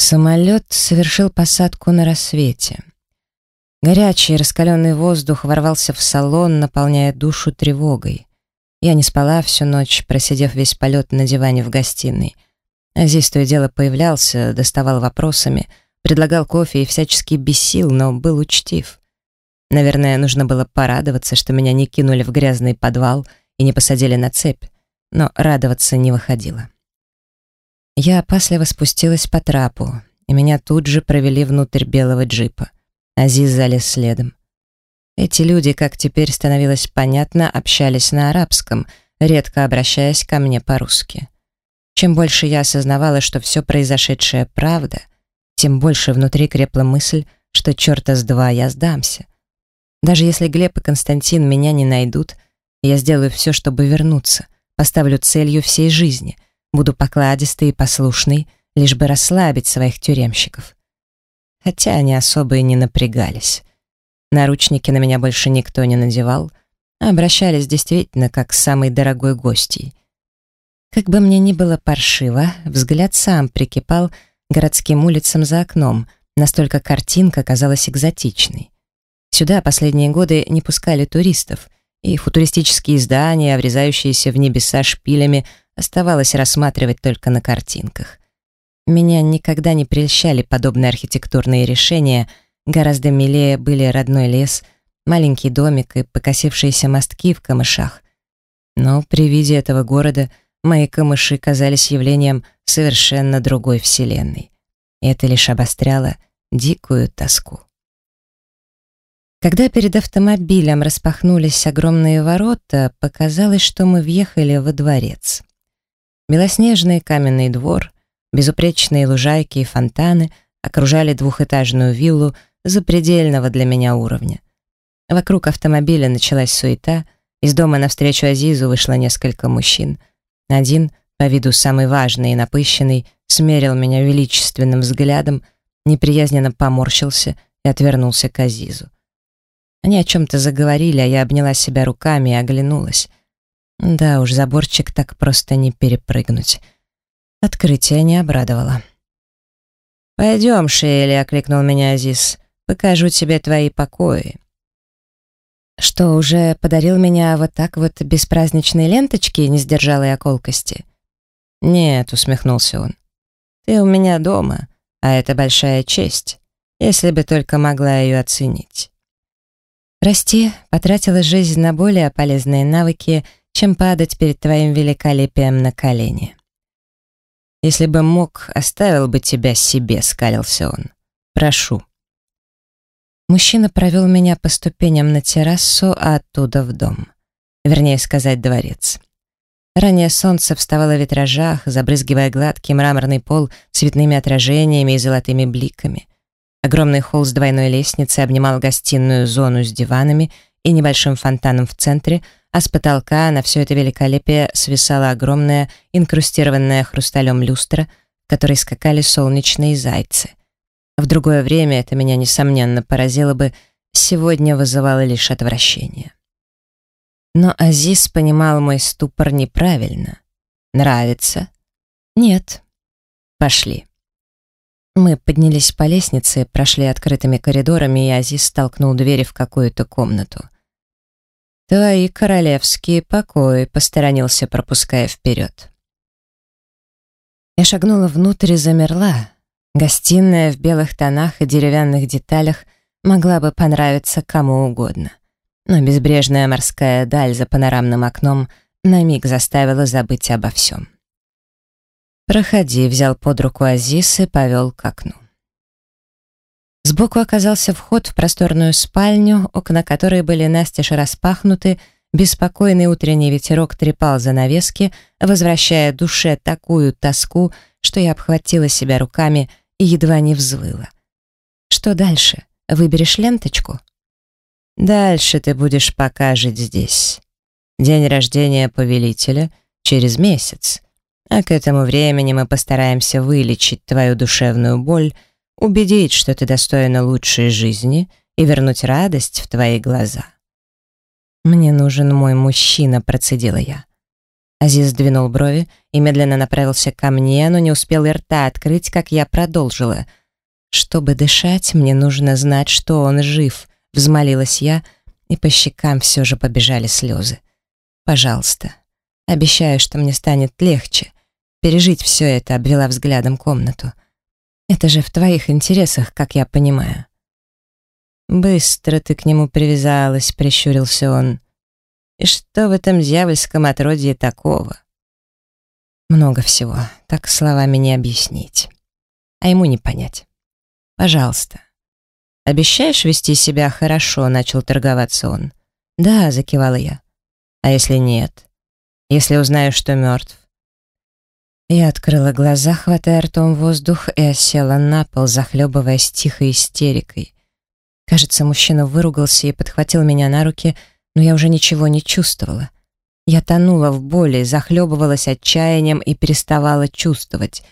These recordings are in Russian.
Самолет совершил посадку на рассвете. Горячий раскаленный воздух ворвался в салон, наполняя душу тревогой. Я не спала всю ночь, просидев весь полет на диване в гостиной. Азиз то и дело появлялся, доставал вопросами, предлагал кофе и всячески бесил, но был учтив. Наверное, нужно было порадоваться, что меня не кинули в грязный подвал и не посадили на цепь, но радоваться не выходило. Я опасливо спустилась по трапу, и меня тут же провели внутрь белого джипа. Азиз залез следом. Эти люди, как теперь становилось понятно, общались на арабском, редко обращаясь ко мне по-русски. Чем больше я осознавала, что все произошедшее правда, тем больше внутри крепла мысль, что черта с два я сдамся. Даже если Глеб и Константин меня не найдут, я сделаю все, чтобы вернуться, поставлю целью всей жизни, буду покладистой и послушной, лишь бы расслабить своих тюремщиков. Хотя они особо и не напрягались. Наручники на меня больше никто не надевал, а обращались действительно как с самой дорогой гостьей. Как бы мне ни было паршиво, взгляд сам прикипал к городским улицам за окном, настолько картинка казалась экзотичной. Сюда последние годы не пускали туристов, и футуристические здания, врезающиеся в небеса шпилями, оставалось рассматривать только на картинках. Меня никогда не прельщали подобные архитектурные решения, гораздо милее были родной лес, маленький домик и покосившиеся мостки в камышах. Но при виде этого города мои камыши казались явлением совершенно другой вселенной. И это лишь обостряло дикую тоску. Когда перед автомобилем распахнулись огромные ворота, показалось, что мы въехали во дворец. Белоснежный каменный двор, безупречные лужайки и фонтаны окружали двухэтажную виллу запредельного для меня уровня. Вокруг автомобиля началась суета, из дома навстречу Азизу вышло несколько мужчин. Один, по виду самый важный и напыщенный, смерил меня величественным взглядом, неприязненно поморщился и отвернулся к Азизу. Они о чем-то заговорили, а я обняла себя руками и оглянулась. Да уж, заборчик так просто не перепрыгнуть. Открытие не обрадовало. «Пойдем, Шейли», — окликнул меня Азиз. «Покажу тебе твои покои». «Что, уже подарил меня вот так вот без праздничной ленточки?» — не сдержала я колкости. «Нет», — усмехнулся он. «Ты у меня дома, а это большая честь, если бы только могла ее оценить». Расти, потратила жизнь на более полезные навыки, чем падать перед твоим великолепием на колени. «Если бы мог, оставил бы тебя себе», — скалился он. «Прошу». Мужчина провел меня по ступеням на террасу, а оттуда в дом. Вернее сказать, дворец. Ранее солнце вставало в витражах, забрызгивая гладкий мраморный пол цветными отражениями и золотыми бликами. Огромный холл с двойной лестницей обнимал гостиную зону с диванами и небольшим фонтаном в центре, а с потолка на все это великолепие свисала огромная, инкрустированная хрусталем люстра, в которой скакали солнечные зайцы. В другое время это меня, несомненно, поразило бы, сегодня вызывало лишь отвращение. Но Азиз понимал мой ступор неправильно. Нравится? Нет. Пошли. Мы поднялись по лестнице, прошли открытыми коридорами, и Азиз столкнул двери в какую-то комнату. «Твои королевские покои», — посторонился, пропуская вперед. Я шагнула внутрь и замерла. Гостиная в белых тонах и деревянных деталях могла бы понравиться кому угодно. Но безбрежная морская даль за панорамным окном на миг заставила забыть обо всем. «Проходи», — взял под руку Азис и повел к окну. Сбоку оказался вход в просторную спальню, окна которой были настежь распахнуты, беспокойный утренний ветерок трепал занавески, возвращая душе такую тоску, что я обхватила себя руками и едва не взвыла. «Что дальше? Выберешь ленточку?» «Дальше ты будешь пока жить здесь. День рождения повелителя через месяц. А к этому времени мы постараемся вылечить твою душевную боль, убедить, что ты достойна лучшей жизни и вернуть радость в твои глаза. «Мне нужен мой мужчина», — процедила я. Азиз сдвинул брови и медленно направился ко мне, но не успел и рта открыть, как я продолжила. «Чтобы дышать, мне нужно знать, что он жив», — взмолилась я, и по щекам все же побежали слезы. «Пожалуйста, обещаю, что мне станет легче. Пережить все это обвела взглядом комнату. Это же в твоих интересах, как я понимаю». «Быстро ты к нему привязалась», — прищурился он. «И что в этом дьявольском отродье такого?» «Много всего, так словами не объяснить. А ему не понять. Пожалуйста». «Обещаешь вести себя хорошо?» — начал торговаться он. «Да», — закивала я. «А если нет? Если узнаю, что мертв?» Я открыла глаза, хватая ртом воздух, и осела на пол, захлебываясь тихой истерикой. Кажется, мужчина выругался и подхватил меня на руки, но я уже ничего не чувствовала. Я тонула в боли, захлебывалась отчаянием и переставала чувствовать.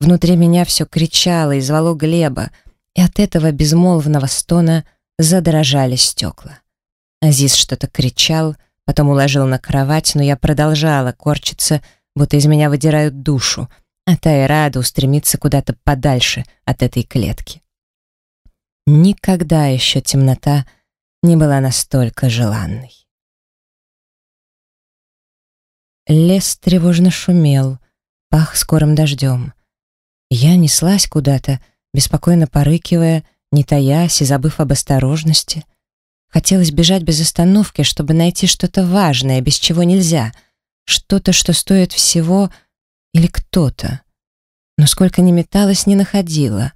Внутри меня все кричало и звало Глеба, и от этого безмолвного стона задрожали стекла. Азиз что-то кричал, потом уложил на кровать, но я продолжала корчиться, будто из меня выдирают душу, а Тайрада устремится куда-то подальше от этой клетки. Никогда еще темнота не была настолько желанной. Лес тревожно шумел, пах скорым дождем. Я неслась куда-то, беспокойно порыкивая, не таясь и забыв об осторожности. Хотелось бежать без остановки, чтобы найти что-то важное, без чего нельзя, что-то, что стоит всего или кто-то. Но сколько ни металась, не находила.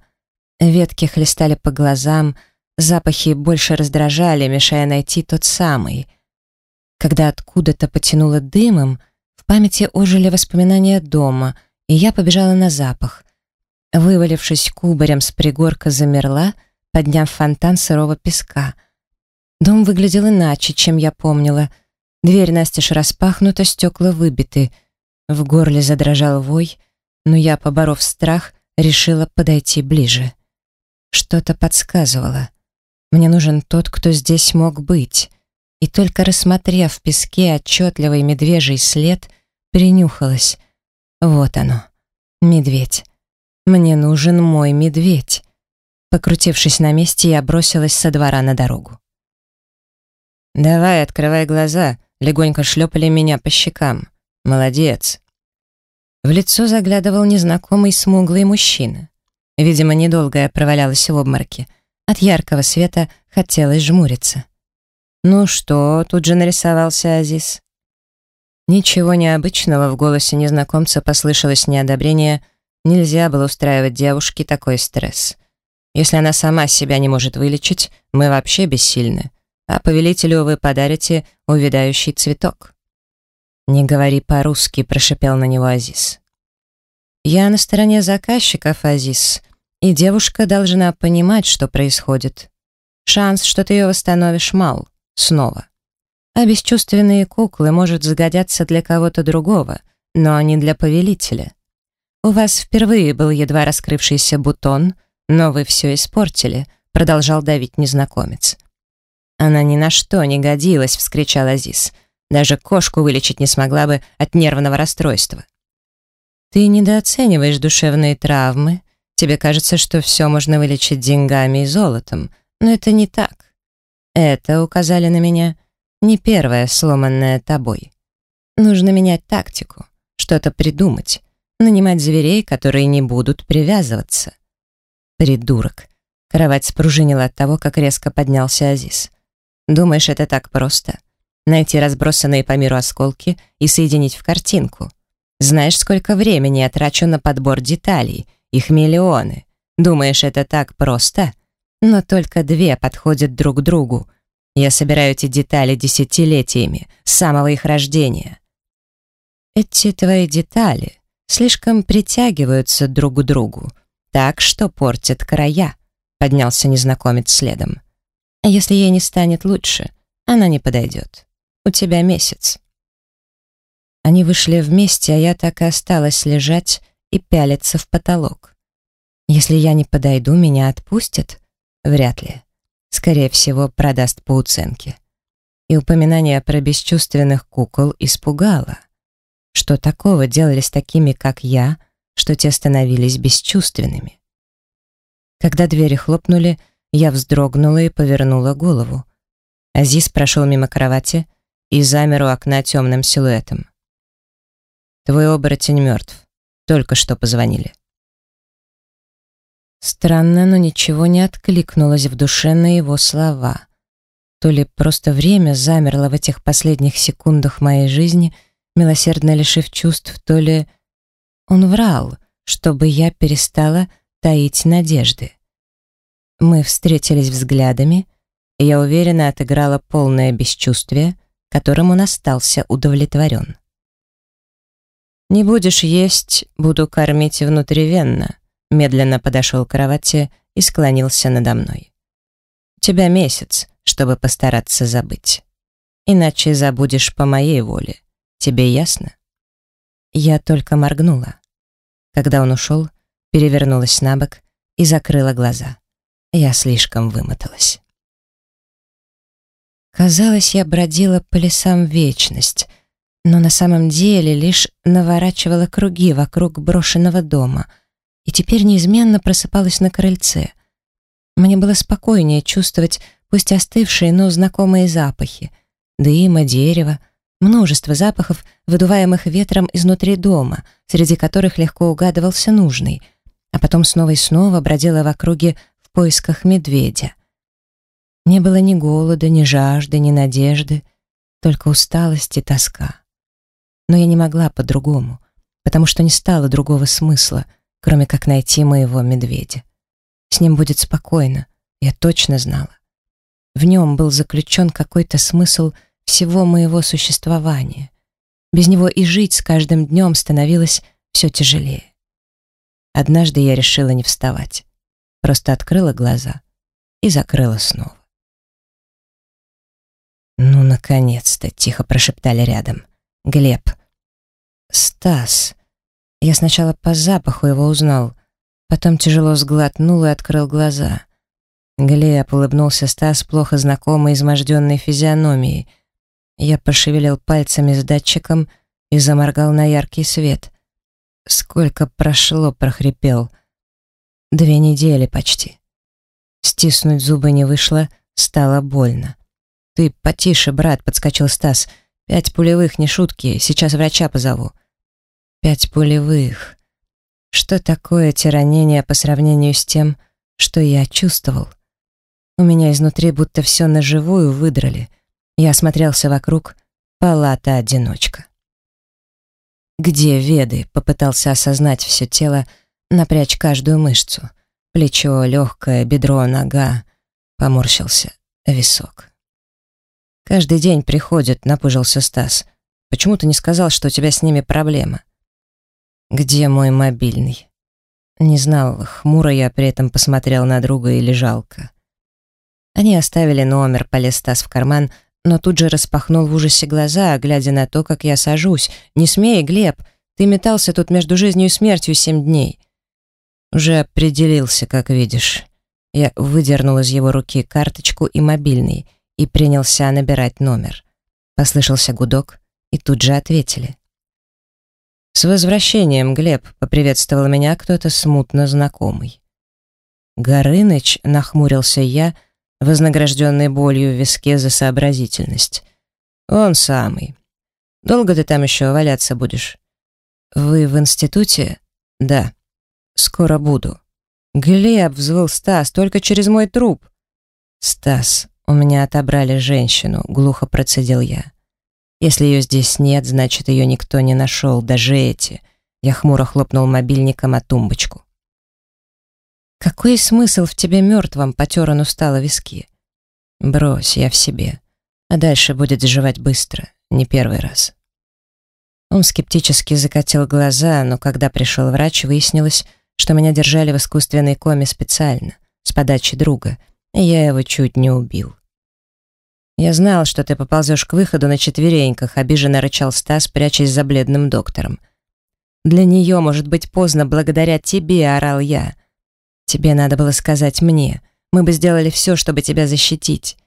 Ветки хлестали по глазам, запахи больше раздражали, мешая найти тот самый. Когда откуда-то потянуло дымом, в памяти ожили воспоминания дома, и я побежала на запах. Вывалившись кубарем с пригорка, замерла, подняв фонтан сырого песка. Дом выглядел иначе, чем я помнила. Дверь настежь распахнута, стекла выбиты. В горле задрожал вой, но я, поборов страх, решила подойти ближе. Что-то подсказывало. Мне нужен тот, кто здесь мог быть. И только рассмотрев в песке отчетливый медвежий след, принюхалась. Вот оно, медведь. Мне нужен мой медведь. Покрутившись на месте, я бросилась со двора на дорогу. «Давай, открывай глаза», — легонько шлепали меня по щекам. «Молодец». В лицо заглядывал незнакомый смуглый мужчина. Видимо, недолго я провалялась в обморке. От яркого света хотелось жмуриться. «Ну что?» — тут же нарисовался Азиз. Ничего необычного в голосе незнакомца послышалось неодобрение. Нельзя было устраивать девушке такой стресс. Если она сама себя не может вылечить, мы вообще бессильны. А повелителю вы подарите увядающий цветок. «Не говори по-русски», — прошипел на него Азиз. «Я на стороне заказчиков, Азиз, и девушка должна понимать, что происходит. Шанс, что ты ее восстановишь, мал. Снова. А бесчувственные куклы, может, загодятся для кого-то другого, но не для повелителя. У вас впервые был едва раскрывшийся бутон, но вы все испортили», — продолжал давить незнакомец. «Она ни на что не годилась», — вскричал Азиз. «Даже кошку вылечить не смогла бы от нервного расстройства». Ты недооцениваешь душевные травмы. Тебе кажется, что все можно вылечить деньгами и золотом, но это не так. Это, указали на меня, не первое сломанное тобой. Нужно менять тактику, что-то придумать, нанимать зверей, которые не будут привязываться. Придурок. Кровать спружинила от того, как резко поднялся Азиз. Думаешь, это так просто? Найти разбросанные по миру осколки и соединить в картинку — знаешь, сколько времени я трачу на подбор деталей? Их миллионы. Думаешь, это так просто? Но только две подходят друг к другу. Я собираю эти детали десятилетиями, с самого их рождения. Эти твои детали слишком притягиваются друг к другу, так что портят края, поднялся незнакомец следом. А если ей не станет лучше, она не подойдет. У тебя месяц. Они вышли вместе, а я так и осталась лежать и пялиться в потолок. Если я не подойду, меня отпустят? Вряд ли. Скорее всего, продаст по уценке. И упоминание про бесчувственных кукол испугало. Что такого делали с такими, как я, что те становились бесчувственными? Когда двери хлопнули, я вздрогнула и повернула голову. Азиз прошел мимо кровати и замер у окна темным силуэтом. «Твой оборотень мертв. Только что позвонили». Странно, но ничего не откликнулось в душе на его слова. То ли просто время замерло в этих последних секундах моей жизни, милосердно лишив чувств, то ли он врал, чтобы я перестала таить надежды. Мы встретились взглядами, и я уверенно отыграла полное бесчувствие, которым он остался удовлетворен. «Не будешь есть, буду кормить внутривенно», медленно подошел к кровати и склонился надо мной. «У тебя месяц, чтобы постараться забыть. Иначе забудешь по моей воле. Тебе ясно?» Я только моргнула. Когда он ушел, перевернулась на бок и закрыла глаза. Я слишком вымоталась. Казалось, я бродила по лесам вечность, но на самом деле лишь наворачивала круги вокруг брошенного дома и теперь неизменно просыпалась на крыльце. Мне было спокойнее чувствовать пусть остывшие, но знакомые запахи — дыма, дерева, множество запахов, выдуваемых ветром изнутри дома, среди которых легко угадывался нужный, а потом снова и снова бродила в округе поисках медведя. Не было ни голода, ни жажды, ни надежды, только усталость и тоска. Но я не могла по-другому, потому что не стало другого смысла, кроме как найти моего медведя. С ним будет спокойно, я точно знала. В нем был заключен какой-то смысл всего моего существования. Без него и жить с каждым днем становилось все тяжелее. Однажды я решила не вставать. Просто открыла глаза и закрыла снова. «Ну, наконец-то!» — тихо прошептали рядом. «Глеб!» «Стас!» Я сначала по запаху его узнал, потом тяжело сглотнул и открыл глаза. Глеб улыбнулся Стас, плохо знакомый, изможденной физиономией. Я пошевелил пальцами с датчиком и заморгал на яркий свет. «Сколько прошло?» — прохрипел — Две недели почти. Стиснуть зубы не вышло, стало больно. «Ты потише, брат», — подскочил Стас. «Пять пулевых, не шутки, сейчас врача позову». «Пять пулевых». Что такое те ранения по сравнению с тем, что я чувствовал? У меня изнутри будто все на живую выдрали. Я осмотрелся вокруг. Палата-одиночка. «Где веды?» — попытался осознать все тело, — напрячь каждую мышцу. Плечо, легкое, бедро, нога. Поморщился. Висок. «Каждый день приходят», — напыжился Стас. «Почему ты не сказал, что у тебя с ними проблема?» «Где мой мобильный?» Не знал, хмуро я при этом посмотрел на друга или жалко. Они оставили номер, полез Стас в карман, но тут же распахнул в ужасе глаза, глядя на то, как я сажусь. «Не смей, Глеб! Ты метался тут между жизнью и смертью семь дней. «Уже определился, как видишь». Я выдернул из его руки карточку и мобильный и принялся набирать номер. Послышался гудок, и тут же ответили. «С возвращением, Глеб!» — поприветствовал меня кто-то смутно знакомый. «Горыныч!» — нахмурился я, вознагражденный болью в виске за сообразительность. «Он самый. Долго ты там еще валяться будешь?» «Вы в институте?» «Да». Скоро буду. Глеб, взвыл Стас, только через мой труп. Стас, у меня отобрали женщину, глухо процедил я. Если ее здесь нет, значит, ее никто не нашел, даже эти. Я хмуро хлопнул мобильником о тумбочку. «Какой смысл в тебе мертвом?» — потер он устало виски. «Брось, я в себе. А дальше будет заживать быстро, не первый раз». Он скептически закатил глаза, но когда пришел врач, выяснилось, что меня держали в искусственной коме специально, с подачи друга, и я его чуть не убил. «Я знал, что ты поползешь к выходу на четвереньках», — обиженно рычал Стас, прячась за бледным доктором. «Для нее может быть поздно благодаря тебе», — орал я. «Тебе надо было сказать мне. Мы бы сделали все, чтобы тебя защитить.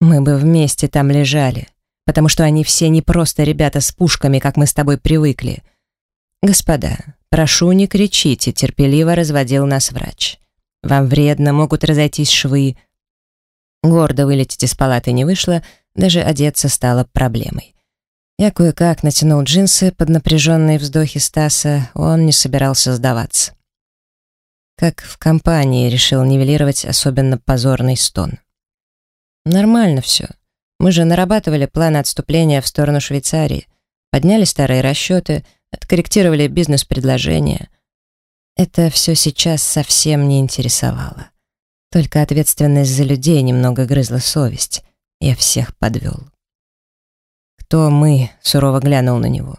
Мы бы вместе там лежали. потому что они все не просто ребята с пушками, как мы с тобой привыкли. Господа, прошу, не кричите, терпеливо разводил нас врач. Вам вредно, могут разойтись швы. Гордо вылететь из палаты не вышло, даже одеться стало проблемой. Я кое-как натянул джинсы под напряженные вздохи Стаса, он не собирался сдаваться. Как в компании решил нивелировать особенно позорный стон. Нормально все. Мы же нарабатывали планы отступления в сторону Швейцарии, подняли старые расчеты, откорректировали бизнес-предложения. Это все сейчас совсем не интересовало. Только ответственность за людей немного грызла совесть. Я всех подвел. «Кто мы?» — сурово глянул на него.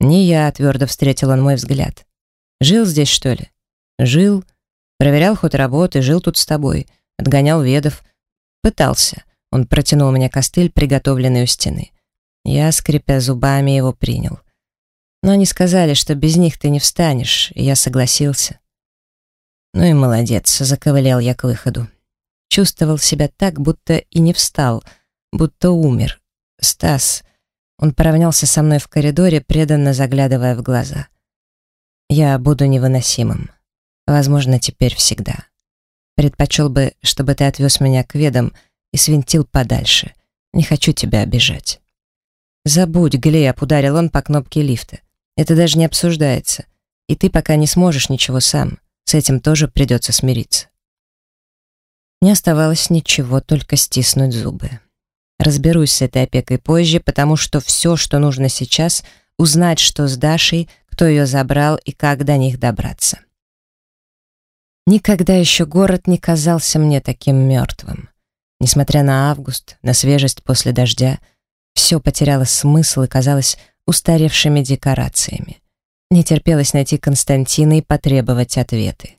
«Не я», — твердо встретил он мой взгляд. «Жил здесь, что ли?» «Жил. Проверял ход работы, жил тут с тобой. Отгонял ведов. Пытался». Он протянул мне костыль, приготовленный у стены. Я, скрипя зубами, его принял. Но они сказали, что без них ты не встанешь, и я согласился. Ну и молодец, заковылял я к выходу. Чувствовал себя так, будто и не встал, будто умер. Стас, он поравнялся со мной в коридоре, преданно заглядывая в глаза. «Я буду невыносимым. Возможно, теперь всегда. Предпочел бы, чтобы ты отвез меня к ведам и свинтил подальше. Не хочу тебя обижать». «Забудь, Глеб», — ударил он по кнопке лифта. «Это даже не обсуждается. И ты пока не сможешь ничего сам. С этим тоже придется смириться». Не оставалось ничего, только стиснуть зубы. Разберусь с этой опекой позже, потому что все, что нужно сейчас, узнать, что с Дашей, кто ее забрал и как до них добраться. Никогда еще город не казался мне таким мертвым. Несмотря на август, на свежесть после дождя, все потеряло смысл и казалось устаревшими декорациями. Не терпелось найти Константина и потребовать ответы.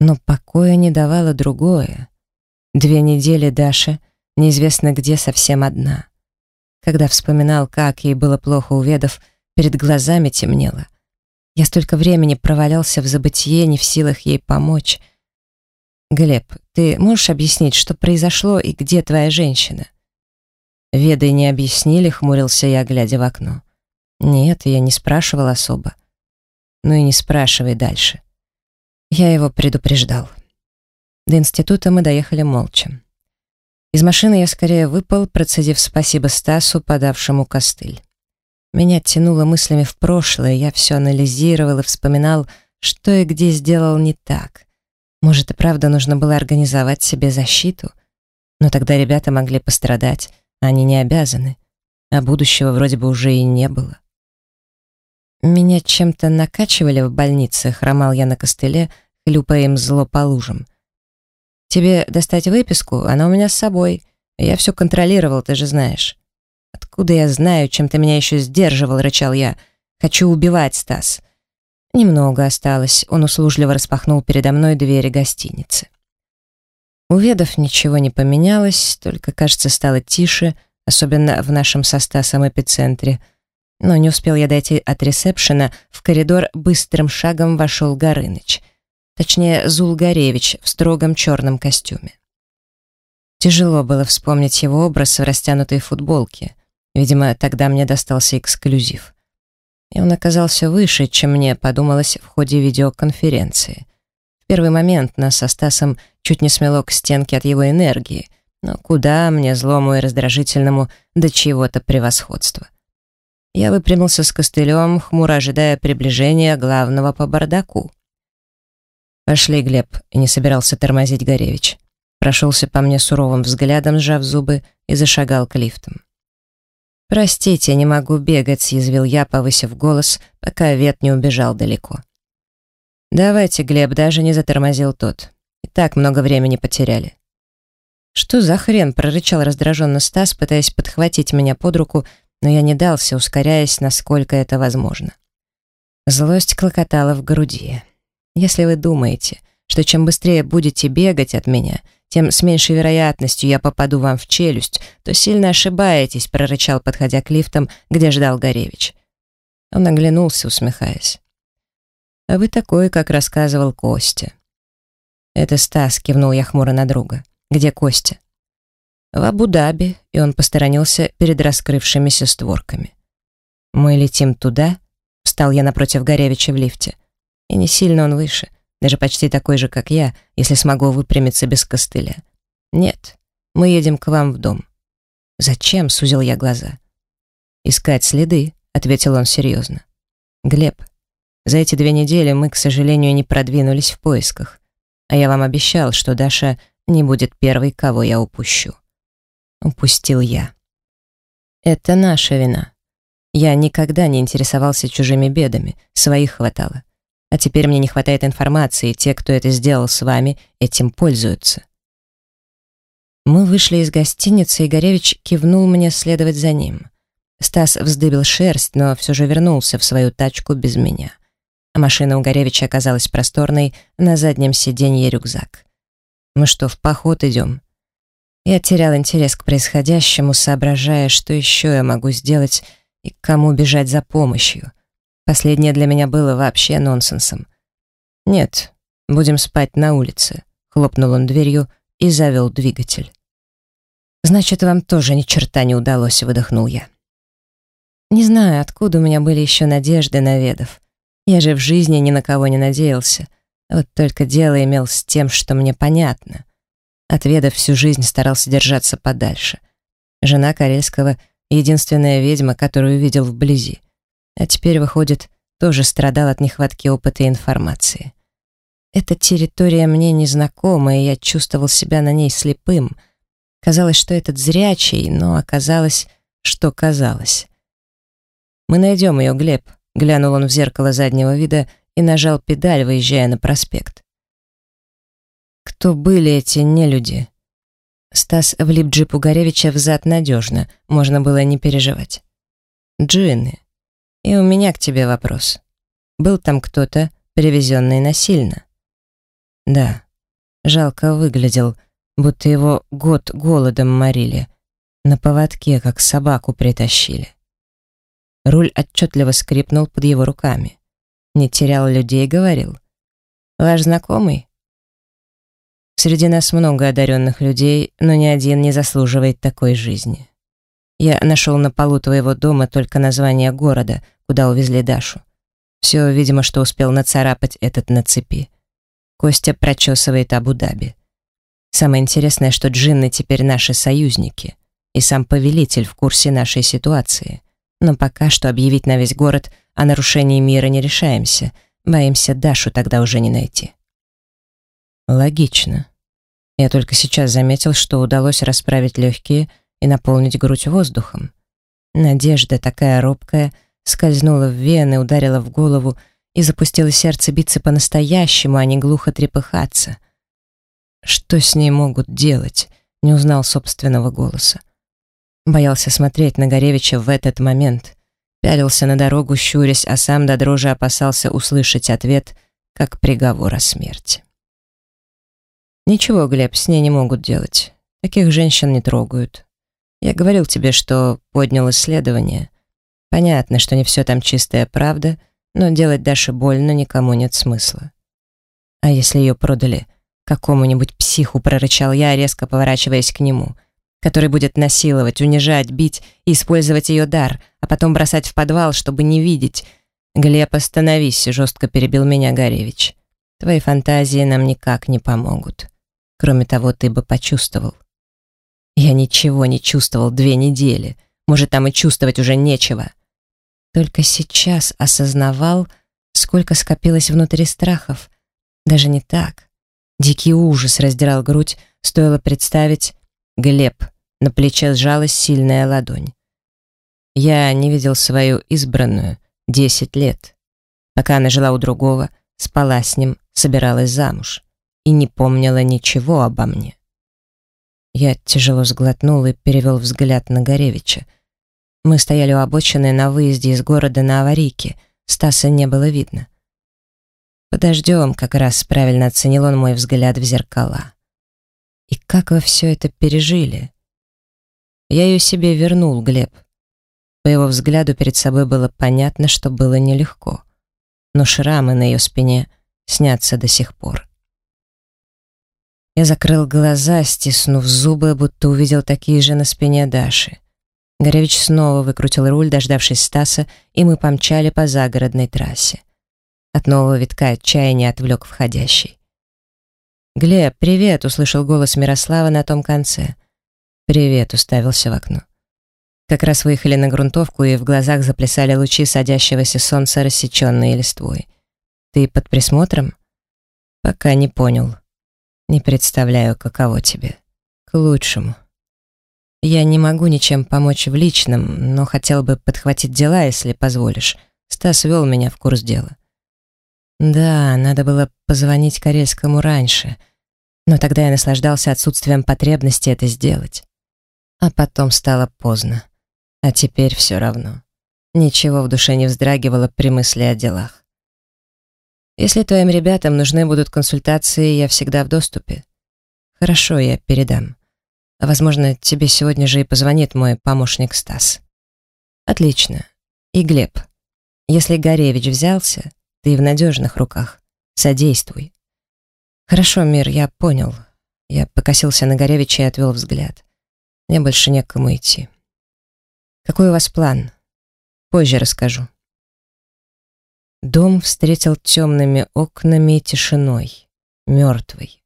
Но покоя не давало другое. Две недели Даша неизвестно где совсем одна. Когда вспоминал, как ей было плохо у ведов, перед глазами темнело. Я столько времени провалялся в забытие, не в силах ей помочь. «Глеб, ты можешь объяснить, что произошло и где твоя женщина?» Веды не объяснили, хмурился я, глядя в окно. «Нет, я не спрашивал особо». «Ну и не спрашивай дальше». Я его предупреждал. До института мы доехали молча. Из машины я скорее выпал, процедив спасибо Стасу, подавшему костыль. Меня тянуло мыслями в прошлое, я все анализировал и вспоминал, что и где сделал не так. Может, и правда нужно было организовать себе защиту? Но тогда ребята могли пострадать, они не обязаны. А будущего вроде бы уже и не было. Меня чем-то накачивали в больнице, хромал я на костыле, хлюпая им зло по лужам. Тебе достать выписку? Она у меня с собой. Я все контролировал, ты же знаешь. Откуда я знаю, чем ты меня еще сдерживал, рычал я. Хочу убивать, Стас. Немного осталось. Он услужливо распахнул передо мной двери гостиницы. У ведов ничего не поменялось, только, кажется, стало тише, особенно в нашем со Стасом эпицентре. Но не успел я дойти от ресепшена, в коридор быстрым шагом вошел Горыныч — Точнее, Зулгаревич в строгом черном костюме. Тяжело было вспомнить его образ в растянутой футболке. Видимо, тогда мне достался эксклюзив. И он оказался выше, чем мне подумалось в ходе видеоконференции. В первый момент нас со Стасом чуть не смело к стенке от его энергии, но куда мне, злому и раздражительному, до чего-то превосходства. Я выпрямился с костылем, хмуро ожидая приближения главного по бардаку. «Пошли, Глеб», — не собирался тормозить Горевич. Прошелся по мне суровым взглядом, сжав зубы, и зашагал к лифтам. «Простите, не могу бегать», — съязвил я, повысив голос, пока вет не убежал далеко. «Давайте, Глеб», — даже не затормозил тот. И так много времени потеряли. «Что за хрен?» — прорычал раздраженно Стас, пытаясь подхватить меня под руку, но я не дался, ускоряясь, насколько это возможно. Злость клокотала в груди. Если вы думаете, что чем быстрее будете бегать от меня, тем с меньшей вероятностью я попаду вам в челюсть, то сильно ошибаетесь», — прорычал, подходя к лифтам, где ждал Горевич. Он оглянулся, усмехаясь. «А вы такой, как рассказывал Костя». «Это Стас», — кивнул я хмуро на друга. «Где Костя?» В Абу-Даби, и он посторонился перед раскрывшимися створками. Мы летим туда, встал я напротив Горевича в лифте. И не сильно он выше, даже почти такой же, как я, если смогу выпрямиться без костыля. Нет, мы едем к вам в дом. Зачем? Сузил я глаза. Искать следы, ответил он серьезно. Глеб, за эти две недели мы, к сожалению, не продвинулись в поисках. А я вам обещал, что Даша не будет первой, кого я упущу. Упустил я. Это наша вина. Я никогда не интересовался чужими бедами, своих хватало. А теперь мне не хватает информации, и те, кто это сделал с вами, этим пользуются. Мы вышли из гостиницы, и Горевич кивнул мне следовать за ним. Стас вздыбил шерсть, но все же вернулся в свою тачку без меня. Машина у Горевича оказалась просторной, на заднем сиденье рюкзак. «Мы что, в поход идем?» Я терял интерес к происходящему, соображая, что еще я могу сделать и к кому бежать за помощью. Последнее для меня было вообще нонсенсом. «Нет, будем спать на улице», — хлопнул он дверью и завел двигатель. «Значит, вам тоже ни черта не удалось», — выдохнул я. Не знаю, откуда у меня были еще надежды на ведов. Я же в жизни ни на кого не надеялся. Вот только дело имел с тем, что мне понятно. От ведов всю жизнь старался держаться подальше. Жена Карельского — единственная ведьма, которую видел вблизи. А теперь, выходит, тоже страдал от нехватки опыта и информации. Эта территория мне незнакома, и я чувствовал себя на ней слепым. Казалось, что этот зрячий, но оказалось, что казалось. «Мы найдем ее, Глеб», — глянул он в зеркало заднего вида и нажал педаль, выезжая на проспект. Кто были эти нелюди? Стас влип джипу Горевича взад надежно, можно было не переживать. Джинны. И у меня к тебе вопрос. Был там кто-то, привезенный насильно? Да. Жалко выглядел, будто его год голодом морили. На поводке, как собаку притащили. Руль отчетливо скрипнул под его руками. Не терял людей, говорил. «Ваш знакомый?» Среди нас много одаренных людей, но ни один не заслуживает такой жизни. Я нашел на полу твоего дома только название города, куда увезли Дашу. Все, видимо, что успел нацарапать этот на цепи. Костя прочесывает Абу-Даби. Самое интересное, что джинны теперь наши союзники, и сам повелитель в курсе нашей ситуации. Но пока что объявить на весь город о нарушении мира не решаемся. Боимся Дашу тогда уже не найти. Логично. Я только сейчас заметил, что удалось расправить легкие и наполнить грудь воздухом. Надежда, такая робкая, скользнула в вены, ударила в голову и запустила сердце биться по-настоящему, а не глухо трепыхаться. Что с ней могут делать? Не узнал собственного голоса. Боялся смотреть на Горевича в этот момент. Пялился на дорогу, щурясь, а сам до дрожи опасался услышать ответ, как приговор о смерти. «Ничего, Глеб, с ней не могут делать. Таких женщин не трогают. Я говорил тебе, что поднял исследование. Понятно, что не все там чистая правда, но делать Даше больно никому нет смысла. А если ее продали какому-нибудь психу, прорычал я, резко поворачиваясь к нему — который будет насиловать, унижать, бить и использовать ее дар, а потом бросать в подвал, чтобы не видеть. «Глеб, остановись», — жестко перебил меня Горевич. «Твои фантазии нам никак не помогут. Кроме того, ты бы почувствовал». Я ничего не чувствовал две недели. Может, там и чувствовать уже нечего. Только сейчас осознавал, сколько скопилось внутри страхов. Даже не так. Дикий ужас раздирал грудь, стоило представить, Глеб. На плече сжалась сильная ладонь. Я не видел свою избранную десять лет. Пока она жила у другого, спала с ним, собиралась замуж и не помнила ничего обо мне. Я тяжело сглотнул и перевел взгляд на Горевича. Мы стояли у обочины на выезде из города на аварийке. Стаса не было видно. «Подождем», — как раз правильно оценил он мой взгляд в зеркала. И как вы все это пережили? Я ее себе вернул, Глеб. По его взгляду перед собой было понятно, что было нелегко. Но шрамы на ее спине снятся до сих пор. Я закрыл глаза, стиснув зубы, будто увидел такие же на спине Даши. Горевич снова выкрутил руль, дождавшись Стаса, и мы помчали по загородной трассе. От нового витка отчаяния отвлек входящий. «Глеб, привет!» — услышал голос Мирослава на том конце. «Привет!» — уставился в окно. Как раз выехали на грунтовку, и в глазах заплясали лучи садящегося солнца, рассеченные листвой. «Ты под присмотром?» «Пока не понял. Не представляю, каково тебе. К лучшему». Я не могу ничем помочь в личном, но хотел бы подхватить дела, если позволишь. Стас вел меня в курс дела. Да, надо было позвонить Карельскому раньше, но тогда я наслаждался отсутствием потребности это сделать. А потом стало поздно. А теперь все равно. Ничего в душе не вздрагивало при мысли о делах. Если твоим ребятам нужны будут консультации, я всегда в доступе. Хорошо, я передам. А возможно, тебе сегодня же и позвонит мой помощник Стас. Отлично. И Глеб, если Горевич взялся, ты в надежных руках. Содействуй. Хорошо, Мир, я понял. Я покосился на Горевича и отвел взгляд. Мне больше некому идти. Какой у вас план? Позже расскажу. Дом встретил темными окнами и тишиной. Мертвый.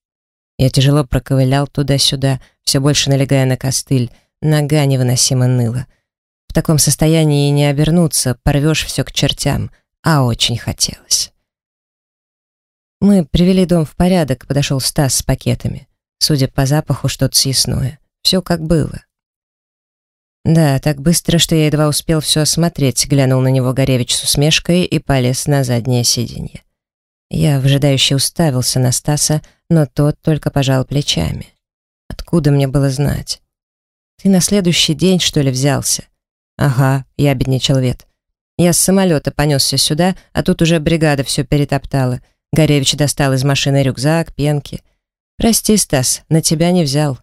Я тяжело проковылял туда-сюда, все больше налегая на костыль. Нога невыносимо ныла. В таком состоянии и не обернуться, порвешь все к чертям, а очень хотелось. Мы привели дом в порядок, подошел Стас с пакетами. Судя по запаху, что-то съестное. Все как было. Да, так быстро, что я едва успел все осмотреть, глянул на него Горевич с усмешкой и полез на заднее сиденье. Я выжидающе уставился на Стаса, но тот только пожал плечами. Откуда мне было знать? Ты на следующий день, что ли, взялся? Ага, я бедничал вет. Я с самолета понесся сюда, а тут уже бригада все перетоптала. Горевич достал из машины рюкзак, пенки. Прости, Стас, на тебя не взял.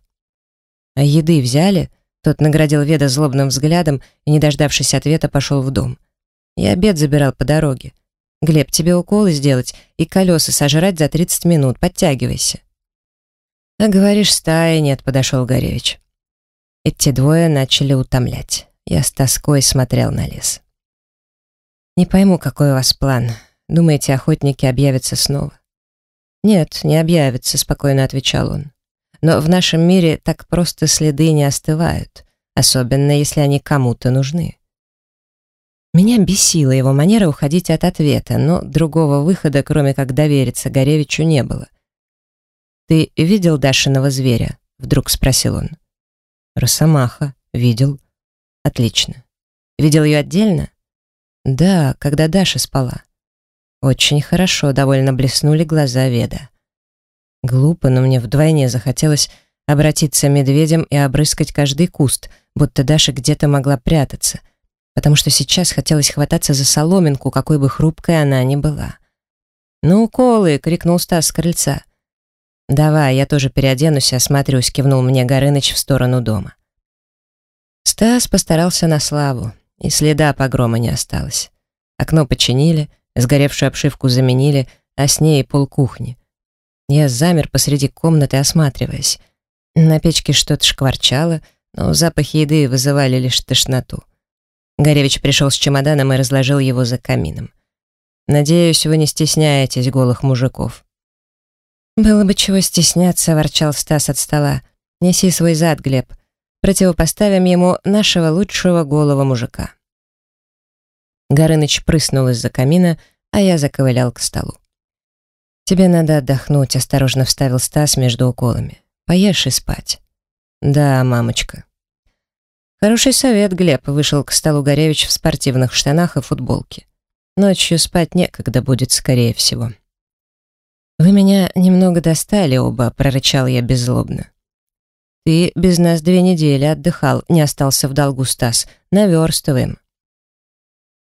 А еды взяли? Тот наградил Веда злобным взглядом и, не дождавшись ответа, пошел в дом. Я обед забирал по дороге. Глеб, тебе уколы сделать и колеса сожрать за 30 минут. Подтягивайся. А говоришь, стая нет, подошел Горевич. Эти двое начали утомлять. Я с тоской смотрел на лес. Не пойму, какой у вас план. Думаете, охотники объявятся снова? Нет, не объявятся, спокойно отвечал он. Но в нашем мире так просто следы не остывают, особенно если они кому-то нужны. Меня бесила его манера уходить от ответа, но другого выхода, кроме как довериться Горевичу, не было. «Ты видел Дашиного зверя?» — вдруг спросил он. «Росомаха. Видел». «Отлично. Видел ее отдельно?» «Да, когда Даша спала». «Очень хорошо», — довольно блеснули глаза Веда. Глупо, но мне вдвойне захотелось обратиться медведем и обрыскать каждый куст, будто Даша где-то могла прятаться — потому что сейчас хотелось хвататься за соломинку, какой бы хрупкой она ни была. «Ну, уколы!» — крикнул Стас с крыльца. «Давай, я тоже переоденусь и осмотрюсь», — кивнул мне Горыныч в сторону дома. Стас постарался на славу, и следа погрома не осталось. Окно починили, сгоревшую обшивку заменили, а с ней и полкухни. Я замер посреди комнаты, осматриваясь. На печке что-то шкварчало, но запахи еды вызывали лишь тошноту. Горевич пришел с чемоданом и разложил его за камином. «Надеюсь, вы не стесняетесь голых мужиков». «Было бы чего стесняться», — ворчал Стас от стола. «Неси свой зад, Глеб. Противопоставим ему нашего лучшего голого мужика». Горыныч прыснул из-за камина, а я заковылял к столу. «Тебе надо отдохнуть», — осторожно вставил Стас между уколами. «Поешь и спать». «Да, мамочка». «Хороший совет, Глеб», — вышел к столу Горевич в спортивных штанах и футболке. «Ночью спать некогда будет, скорее всего». «Вы меня немного достали оба», — прорычал я беззлобно. «Ты без нас две недели отдыхал, не остался в долгу Стас. Наверстываем».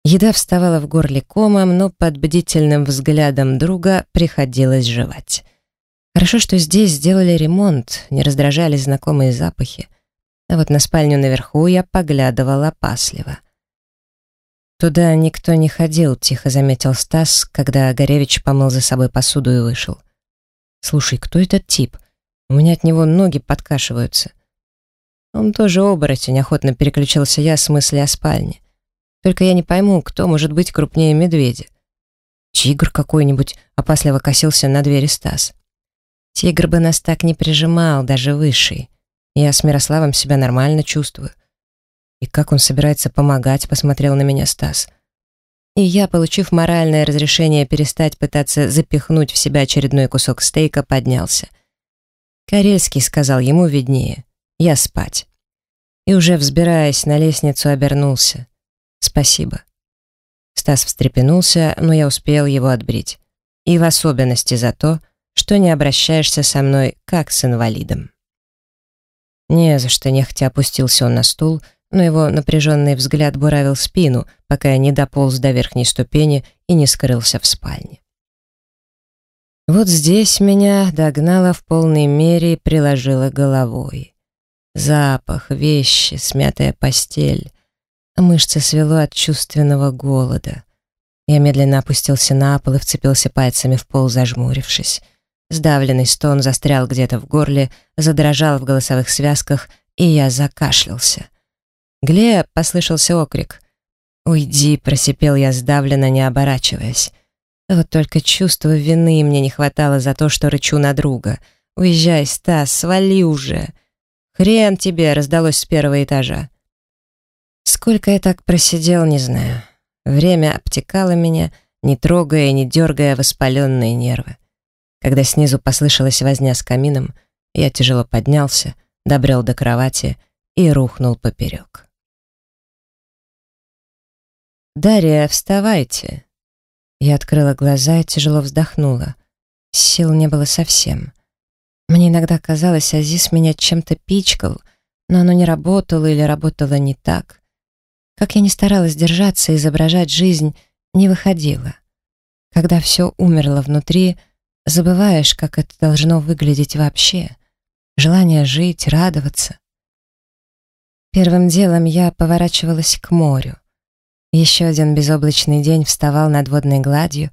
Еда вставала в горле комом, но под бдительным взглядом друга приходилось жевать. Хорошо, что здесь сделали ремонт, не раздражали знакомые запахи. А вот на спальню наверху я поглядывала опасливо. «Туда никто не ходил», — тихо заметил Стас, когда Горевич помыл за собой посуду и вышел. «Слушай, кто этот тип? У меня от него ноги подкашиваются. Он тоже оборотень, охотно переключился я с мысли о спальне. Только я не пойму, кто может быть крупнее медведя. Тигр какой-нибудь опасливо косился на двери Стас. Тигр бы нас так не прижимал, даже высший. Я с Мирославом себя нормально чувствую. И как он собирается помогать, посмотрел на меня Стас. И я, получив моральное разрешение перестать пытаться запихнуть в себя очередной кусок стейка, поднялся. Карельский сказал ему виднее. Я спать. И уже взбираясь на лестницу, обернулся. Спасибо. Стас встрепенулся, но я успел его отбрить. И в особенности за то, что не обращаешься со мной как с инвалидом. Не за что нехотя опустился он на стул, но его напряженный взгляд буравил спину, пока я не дополз до верхней ступени и не скрылся в спальне. Вот здесь меня догнала в полной мере и приложила головой. Запах, вещи, смятая постель. А мышцы свело от чувственного голода. Я медленно опустился на пол и вцепился пальцами в пол, зажмурившись. Сдавленный стон застрял где-то в горле, задрожал в голосовых связках, и я закашлялся. «Глеб!» — послышался окрик. «Уйди!» — просипел я сдавленно, не оборачиваясь. Вот только чувства вины мне не хватало за то, что рычу на друга. «Уезжай, Стас, свали уже!» «Хрен тебе!» — раздалось с первого этажа. Сколько я так просидел, не знаю. Время обтекало меня, не трогая и не дергая воспаленные нервы. Когда снизу послышалась возня с камином, я тяжело поднялся, добрел до кровати и рухнул поперек. «Дарья, вставайте!» Я открыла глаза и тяжело вздохнула. Сил не было совсем. Мне иногда казалось, Азис меня чем-то пичкал, но оно не работало или работало не так. Как я ни старалась держаться и изображать жизнь, не выходило. Когда все умерло внутри, забываешь, как это должно выглядеть вообще. Желание жить, радоваться. Первым делом я поворачивалась к морю. Еще один безоблачный день вставал над водной гладью,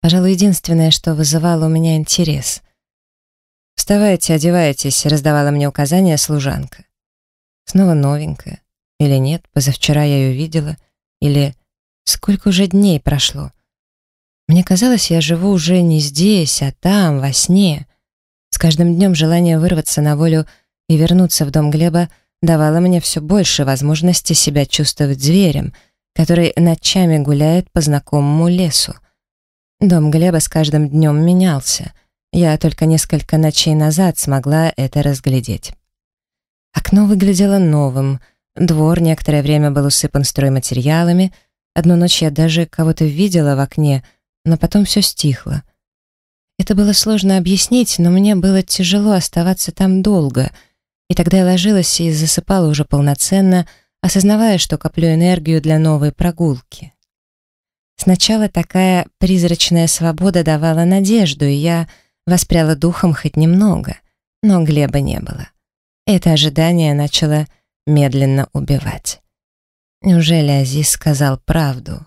пожалуй, единственное, что вызывало у меня интерес — «Вставайте, одевайтесь», — раздавала мне указания служанка. Снова новенькая. Или нет, позавчера я ее видела. Или сколько уже дней прошло. Мне казалось, я живу уже не здесь, а там, во сне. С каждым днем желание вырваться на волю и вернуться в дом Глеба давало мне все больше возможности себя чувствовать зверем, который ночами гуляет по знакомому лесу. Дом Глеба с каждым днем менялся — я только несколько ночей назад смогла это разглядеть. Окно выглядело новым, двор некоторое время был усыпан стройматериалами, одну ночь я даже кого-то видела в окне, но потом все стихло. Это было сложно объяснить, но мне было тяжело оставаться там долго, и тогда я ложилась и засыпала уже полноценно, осознавая, что коплю энергию для новой прогулки. Сначала такая призрачная свобода давала надежду, и я воспряла духом хоть немного, но Глеба не было. Это ожидание начало медленно убивать. Неужели Азиз сказал правду?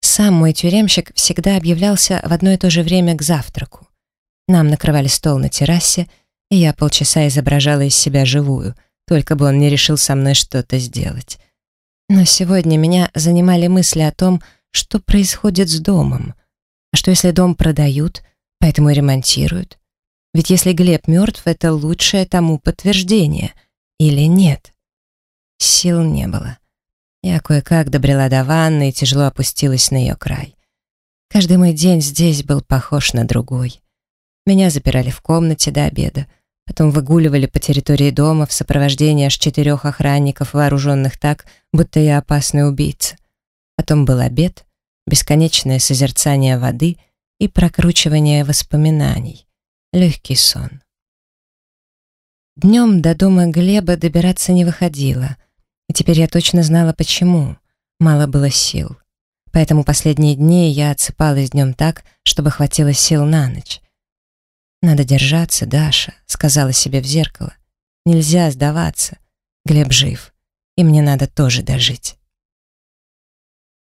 Сам мой тюремщик всегда объявлялся в одно и то же время к завтраку. Нам накрывали стол на террасе, и я полчаса изображала из себя живую, только бы он не решил со мной что-то сделать. Но сегодня меня занимали мысли о том, что происходит с домом. А что если дом продают, Поэтому и ремонтируют. Ведь если Глеб мертв, это лучшее тому подтверждение. Или нет? Сил не было. Я кое-как добрела до ванны и тяжело опустилась на ее край. Каждый мой день здесь был похож на другой. Меня запирали в комнате до обеда, потом выгуливали по территории дома в сопровождении аж четырех охранников, вооруженных так, будто я опасный убийца. Потом был обед, бесконечное созерцание воды — и прокручивание воспоминаний. Легкий сон. Днем до дома Глеба добираться не выходило, и теперь я точно знала почему. Мало было сил. Поэтому последние дни я отсыпалась днем так, чтобы хватило сил на ночь. «Надо держаться, Даша», — сказала себе в зеркало. «Нельзя сдаваться. Глеб жив, и мне надо тоже дожить».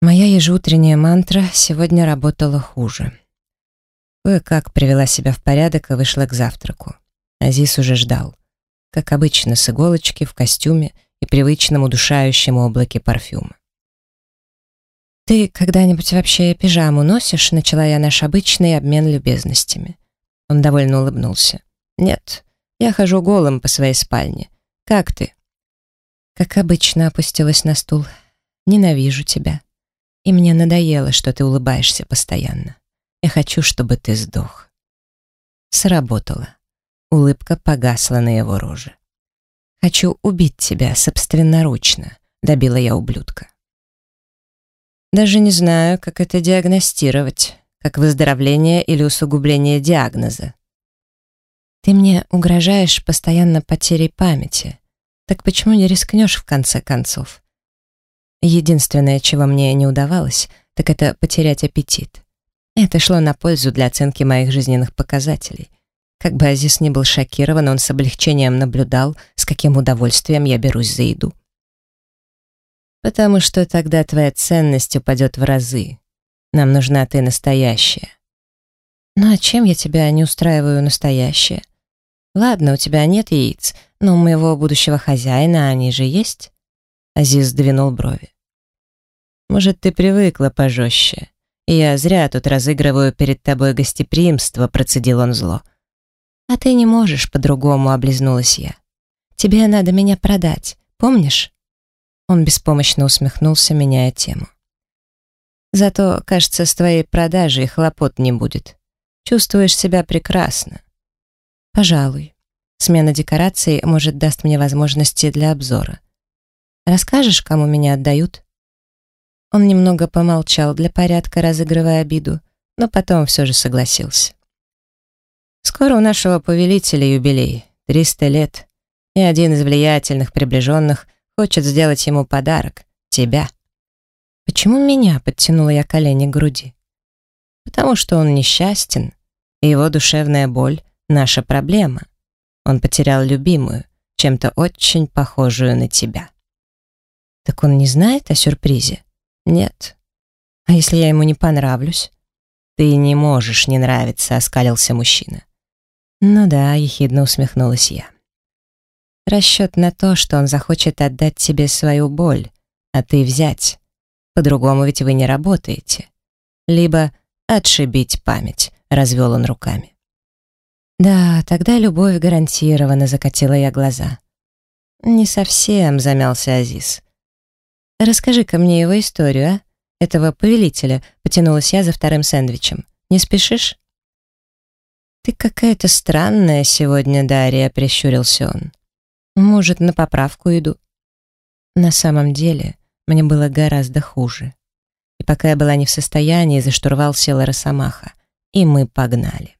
Моя ежеутренняя мантра сегодня работала хуже. Кое-как привела себя в порядок и вышла к завтраку. Азиз уже ждал. Как обычно, с иголочки, в костюме и привычном удушающем облаке парфюма. «Ты когда-нибудь вообще пижаму носишь?» — начала я наш обычный обмен любезностями. Он довольно улыбнулся. «Нет, я хожу голым по своей спальне. Как ты?» Как обычно опустилась на стул. «Ненавижу тебя. И мне надоело, что ты улыбаешься постоянно. Я хочу, чтобы ты сдох». Сработало. Улыбка погасла на его роже. «Хочу убить тебя собственноручно», — добила я ублюдка. Даже не знаю, как это диагностировать, как выздоровление или усугубление диагноза. Ты мне угрожаешь постоянно потерей памяти. Так почему не рискнешь в конце концов? Единственное, чего мне не удавалось, так это потерять аппетит. Это шло на пользу для оценки моих жизненных показателей. Как бы Азис ни был шокирован, он с облегчением наблюдал, с каким удовольствием я берусь за еду потому что тогда твоя ценность упадет в разы. Нам нужна ты настоящая. Ну а чем я тебя не устраиваю настоящая? Ладно, у тебя нет яиц, но у моего будущего хозяина они же есть. Азиз сдвинул брови. Может, ты привыкла пожестче. Я зря тут разыгрываю перед тобой гостеприимство, процедил он зло. А ты не можешь по-другому, облизнулась я. Тебе надо меня продать, помнишь? Он беспомощно усмехнулся, меняя тему. «Зато, кажется, с твоей продажей хлопот не будет. Чувствуешь себя прекрасно». «Пожалуй. Смена декораций, может, даст мне возможности для обзора. Расскажешь, кому меня отдают?» Он немного помолчал для порядка, разыгрывая обиду, но потом все же согласился. «Скоро у нашего повелителя юбилей, 300 лет, и один из влиятельных приближенных Хочет сделать ему подарок. Тебя. Почему меня подтянула я колени к груди? Потому что он несчастен, и его душевная боль — наша проблема. Он потерял любимую, чем-то очень похожую на тебя. Так он не знает о сюрпризе? Нет. А если я ему не понравлюсь? Ты не можешь не нравиться, оскалился мужчина. Ну да, ехидно усмехнулась я. Расчет на то, что он захочет отдать тебе свою боль, а ты взять. По-другому ведь вы не работаете. Либо отшибить память, развел он руками. Да, тогда любовь гарантирована, закатила я глаза. Не совсем, замялся Азиз. Расскажи-ка мне его историю, а? Этого повелителя, потянулась я за вторым сэндвичем. Не спешишь? Ты какая-то странная сегодня, Дарья, прищурился он. Может, на поправку иду. На самом деле, мне было гораздо хуже. И пока я была не в состоянии, за штурвал села Росомаха, и мы погнали.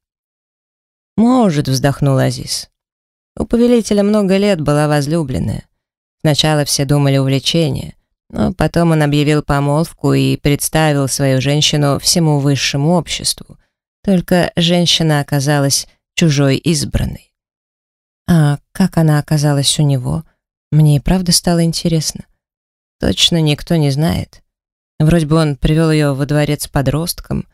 «Может», — вздохнул Азиз. «У повелителя много лет была возлюбленная. Сначала все думали увлечение, но потом он объявил помолвку и представил свою женщину всему высшему обществу. Только женщина оказалась чужой избранной. А как она оказалась у него? Мне и правда стало интересно. Точно никто не знает. Вроде бы он привел ее во дворец подростком,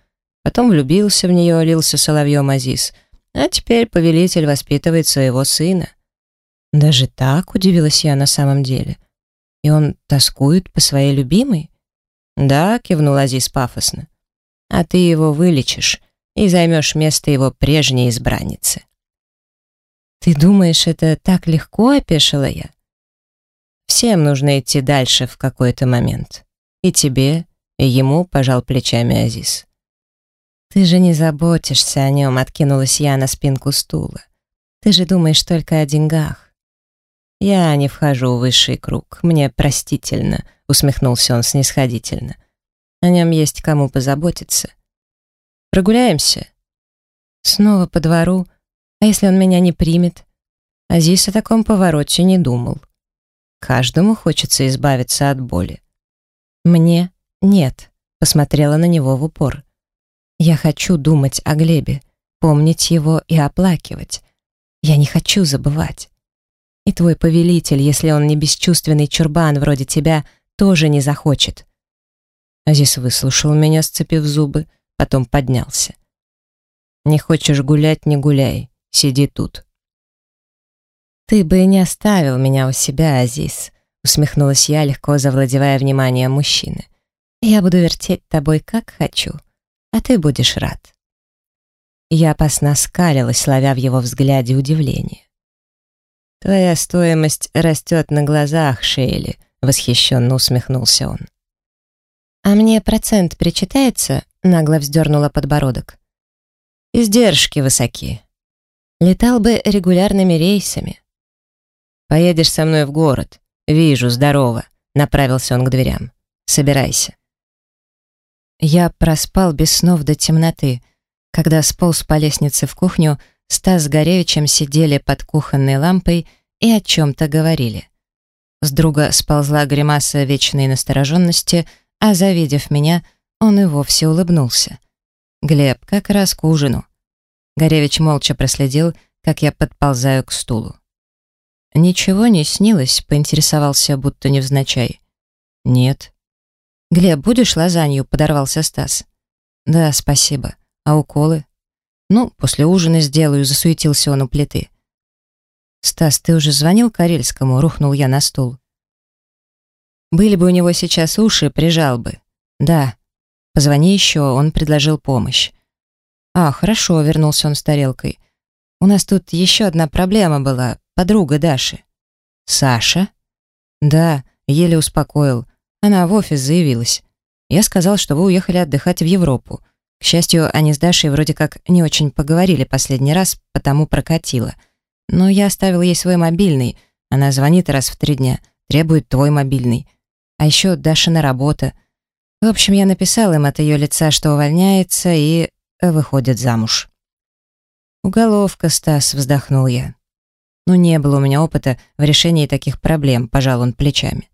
потом влюбился в нее, лился соловьем Азиз, а теперь повелитель воспитывает своего сына. Даже так удивилась я на самом деле. И он тоскует по своей любимой? Да, кивнул Азиз пафосно. А ты его вылечишь и займешь место его прежней избранницы. «Ты думаешь, это так легко?» — опешила я. «Всем нужно идти дальше в какой-то момент. И тебе, и ему», — пожал плечами Азиз. «Ты же не заботишься о нем», — откинулась я на спинку стула. «Ты же думаешь только о деньгах». «Я не вхожу в высший круг, мне простительно», — усмехнулся он снисходительно. «О нем есть кому позаботиться. Прогуляемся?» Снова по двору, а если он меня не примет? Азис о таком повороте не думал. Каждому хочется избавиться от боли. Мне нет, посмотрела на него в упор. Я хочу думать о Глебе, помнить его и оплакивать. Я не хочу забывать. И твой повелитель, если он не бесчувственный чурбан вроде тебя, тоже не захочет. Азис выслушал меня, сцепив зубы, потом поднялся. Не хочешь гулять, не гуляй. Сиди тут». «Ты бы не оставил меня у себя, Азиз», — усмехнулась я, легко завладевая вниманием мужчины. «Я буду вертеть тобой, как хочу, а ты будешь рад». Я опасно скалилась, ловя в его взгляде удивление. «Твоя стоимость растет на глазах, Шейли», — восхищенно усмехнулся он. «А мне процент причитается?» — нагло вздернула подбородок. «Издержки высоки. Летал бы регулярными рейсами. Поедешь со мной в город. Вижу, здорово», — направился он к дверям. «Собирайся». Я проспал без снов до темноты. Когда сполз по лестнице в кухню, Стас с Горевичем сидели под кухонной лампой и о чем-то говорили. С друга сползла гримаса вечной настороженности, а завидев меня, он и вовсе улыбнулся. «Глеб, как раз к ужину». Горевич молча проследил, как я подползаю к стулу. «Ничего не снилось?» — поинтересовался, будто невзначай. «Нет». «Глеб, будешь лазанью?» — подорвался Стас. «Да, спасибо. А уколы?» «Ну, после ужина сделаю», — засуетился он у плиты. «Стас, ты уже звонил Карельскому?» — рухнул я на стул. «Были бы у него сейчас уши, прижал бы». «Да». «Позвони еще», — он предложил помощь. «А, хорошо», — вернулся он с тарелкой. «У нас тут еще одна проблема была, подруга Даши». «Саша?» «Да», — еле успокоил. Она в офис заявилась. Я сказал, что вы уехали отдыхать в Европу. К счастью, они с Дашей вроде как не очень поговорили последний раз, потому прокатило. Но я оставил ей свой мобильный. Она звонит раз в три дня, требует твой мобильный. А еще Дашина работа. В общем, я написал им от ее лица, что увольняется и выходит замуж. «Уголовка, Стас», — вздохнул я. «Ну, не было у меня опыта в решении таких проблем», — пожал он плечами.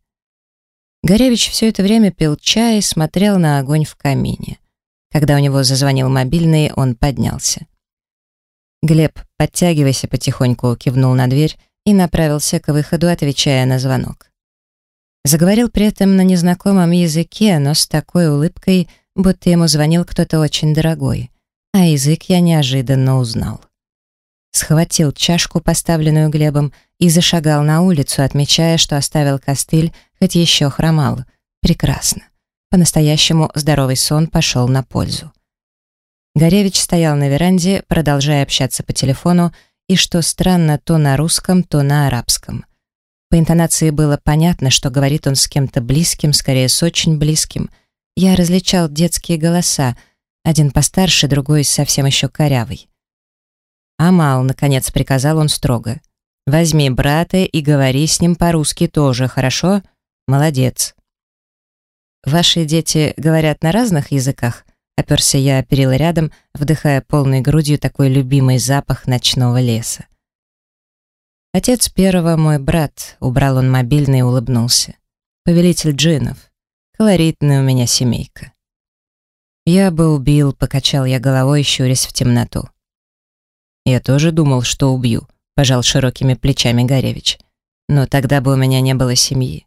Горевич все это время пил чай и смотрел на огонь в камине. Когда у него зазвонил мобильный, он поднялся. Глеб, подтягивайся потихоньку, кивнул на дверь и направился к выходу, отвечая на звонок. Заговорил при этом на незнакомом языке, но с такой улыбкой, будто ему звонил кто-то очень дорогой, а язык я неожиданно узнал. Схватил чашку, поставленную Глебом, и зашагал на улицу, отмечая, что оставил костыль, хоть еще хромал. Прекрасно. По-настоящему здоровый сон пошел на пользу. Горевич стоял на веранде, продолжая общаться по телефону, и, что странно, то на русском, то на арабском. По интонации было понятно, что говорит он с кем-то близким, скорее с очень близким. Я различал детские голоса, один постарше, другой совсем еще корявый. «Амал», — наконец приказал он строго, — «возьми брата и говори с ним по-русски тоже, хорошо? Молодец». «Ваши дети говорят на разных языках?» Оперся я перила рядом, вдыхая полной грудью такой любимый запах ночного леса. Отец первого мой брат, убрал он мобильный и улыбнулся. Повелитель джинов. Колоритная у меня семейка. Я бы убил, покачал я головой, щурясь в темноту. Я тоже думал, что убью, пожал широкими плечами Горевич. Но тогда бы у меня не было семьи.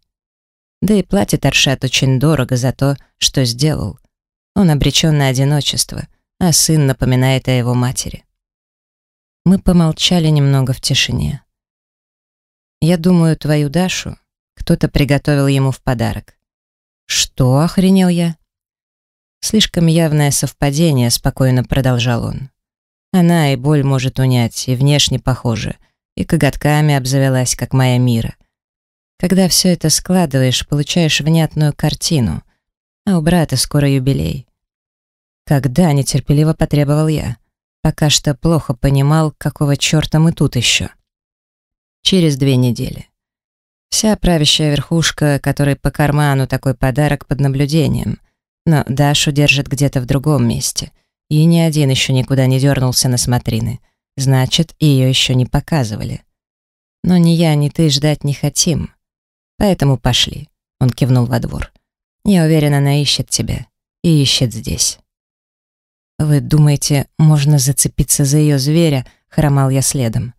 Да и платит Аршат очень дорого за то, что сделал. Он обречен на одиночество, а сын напоминает о его матери. Мы помолчали немного в тишине. «Я думаю, твою Дашу кто-то приготовил ему в подарок». «Что?» — охренел я. «Слишком явное совпадение», — спокойно продолжал он. «Она и боль может унять, и внешне похожа, и коготками обзавелась, как моя мира. Когда все это складываешь, получаешь внятную картину. А у брата скоро юбилей. Когда нетерпеливо потребовал я. Пока что плохо понимал, какого черта мы тут еще. Через две недели. Вся правящая верхушка, которой по карману такой подарок под наблюдением. Но Дашу держит где-то в другом месте. И ни один еще никуда не дернулся на смотрины. Значит, ее еще не показывали. Но ни я, ни ты ждать не хотим. Поэтому пошли. Он кивнул во двор. Я уверен, она ищет тебя. И ищет здесь. «Вы думаете, можно зацепиться за ее зверя?» — хромал я следом.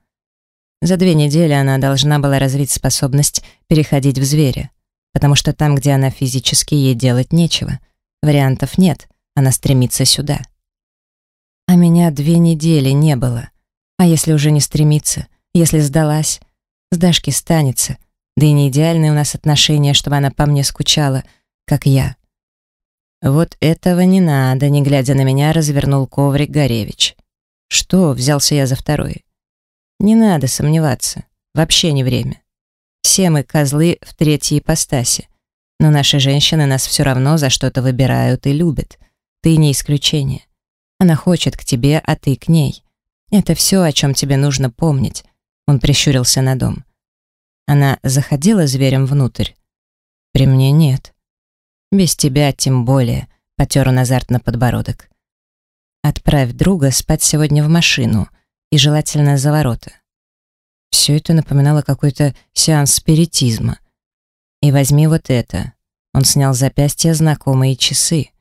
За две недели она должна была развить способность переходить в зверя, потому что там, где она физически, ей делать нечего. Вариантов нет, она стремится сюда. А меня две недели не было. А если уже не стремится, если сдалась? С Дашки станется, да и не идеальные у нас отношения, чтобы она по мне скучала, как я. Вот этого не надо, не глядя на меня, развернул коврик Горевич. Что, взялся я за второй. Не надо сомневаться, вообще не время. Все мы козлы в третьей ипостаси. Но наши женщины нас все равно за что-то выбирают и любят. Ты не исключение. Она хочет к тебе, а ты к ней. Это все, о чем тебе нужно помнить. Он прищурился на дом. Она заходила зверем внутрь? При мне нет. Без тебя тем более, потер он азартно подбородок. Отправь друга спать сегодня в машину и желательно за ворота. Все это напоминало какой-то сеанс спиритизма. И возьми вот это. Он снял запястья знакомые часы.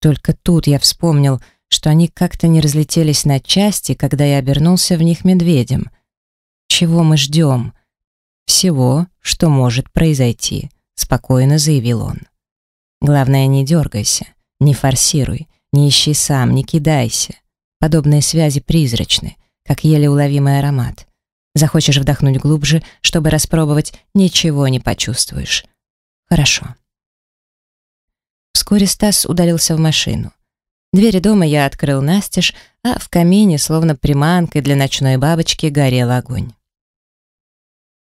Только тут я вспомнил, что они как-то не разлетелись на части, когда я обернулся в них медведем. Чего мы ждем? Всего, что может произойти, спокойно заявил он. Главное, не дергайся, не форсируй, не ищи сам, не кидайся. Подобные связи призрачны, как еле уловимый аромат. Захочешь вдохнуть глубже, чтобы распробовать, ничего не почувствуешь. Хорошо. Вскоре Стас удалился в машину. Двери дома я открыл настежь, а в камине, словно приманкой для ночной бабочки, горел огонь.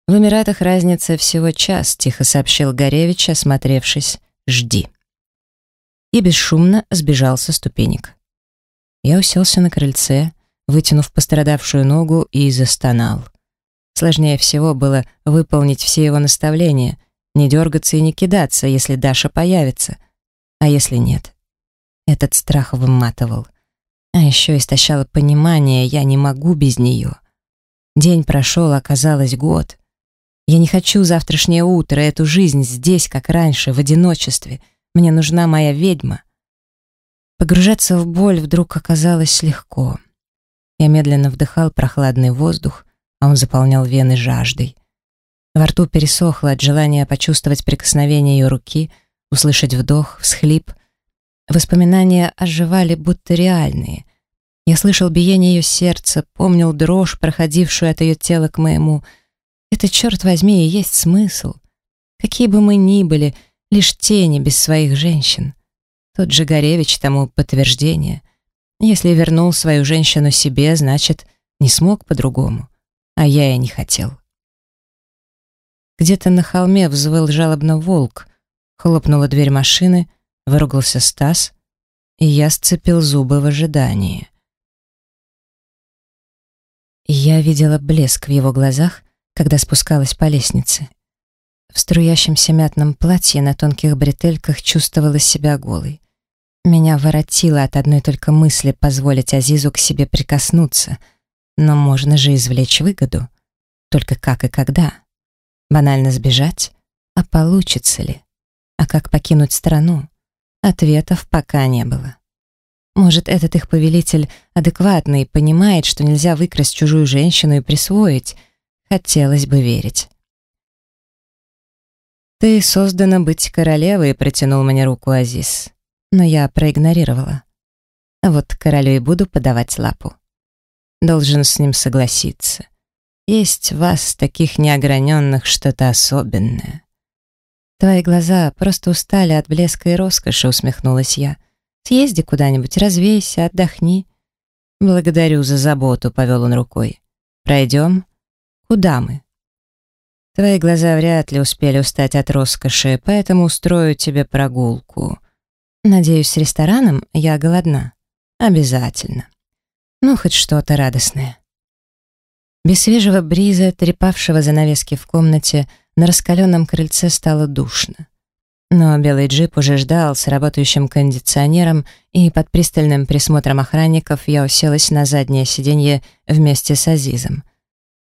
«В Эмиратах разница всего час», — тихо сообщил Горевич, осмотревшись. «Жди». И бесшумно сбежал со ступенек. Я уселся на крыльце, вытянув пострадавшую ногу и застонал. Сложнее всего было выполнить все его наставления, не дергаться и не кидаться, если Даша появится. А если нет? Этот страх выматывал. А еще истощало понимание, я не могу без нее. День прошел, оказалось, год. Я не хочу завтрашнее утро, эту жизнь здесь, как раньше, в одиночестве. Мне нужна моя ведьма. Погружаться в боль вдруг оказалось легко. Я медленно вдыхал прохладный воздух, а он заполнял вены жаждой. Во рту пересохло от желания почувствовать прикосновение ее руки, услышать вдох, всхлип — Воспоминания оживали, будто реальные. Я слышал биение ее сердца, помнил дрожь, проходившую от ее тела к моему. Это, черт возьми, и есть смысл. Какие бы мы ни были, лишь тени без своих женщин. Тот же Горевич тому подтверждение. Если вернул свою женщину себе, значит, не смог по-другому. А я и не хотел. Где-то на холме взвыл жалобно волк. Хлопнула дверь машины, Выругался Стас, и я сцепил зубы в ожидании. Я видела блеск в его глазах, когда спускалась по лестнице. В струящемся мятном платье на тонких бретельках чувствовала себя голой. Меня воротило от одной только мысли позволить Азизу к себе прикоснуться. Но можно же извлечь выгоду. Только как и когда? Банально сбежать? А получится ли? А как покинуть страну? Ответов пока не было. Может, этот их повелитель адекватный и понимает, что нельзя выкрасть чужую женщину и присвоить. Хотелось бы верить. «Ты создана быть королевой», — протянул мне руку Азиз. Но я проигнорировала. А вот королю и буду подавать лапу. Должен с ним согласиться. Есть в вас, таких неограненных, что-то особенное. «Твои глаза просто устали от блеска и роскоши», — усмехнулась я. «Съезди куда-нибудь, развейся, отдохни». «Благодарю за заботу», — повел он рукой. «Пройдем? Куда мы?» «Твои глаза вряд ли успели устать от роскоши, поэтому устрою тебе прогулку. Надеюсь, с рестораном я голодна. Обязательно. Ну, хоть что-то радостное». Без свежего бриза, трепавшего занавески в комнате, — на раскаленном крыльце стало душно. Но белый джип уже ждал с работающим кондиционером, и под пристальным присмотром охранников я уселась на заднее сиденье вместе с Азизом.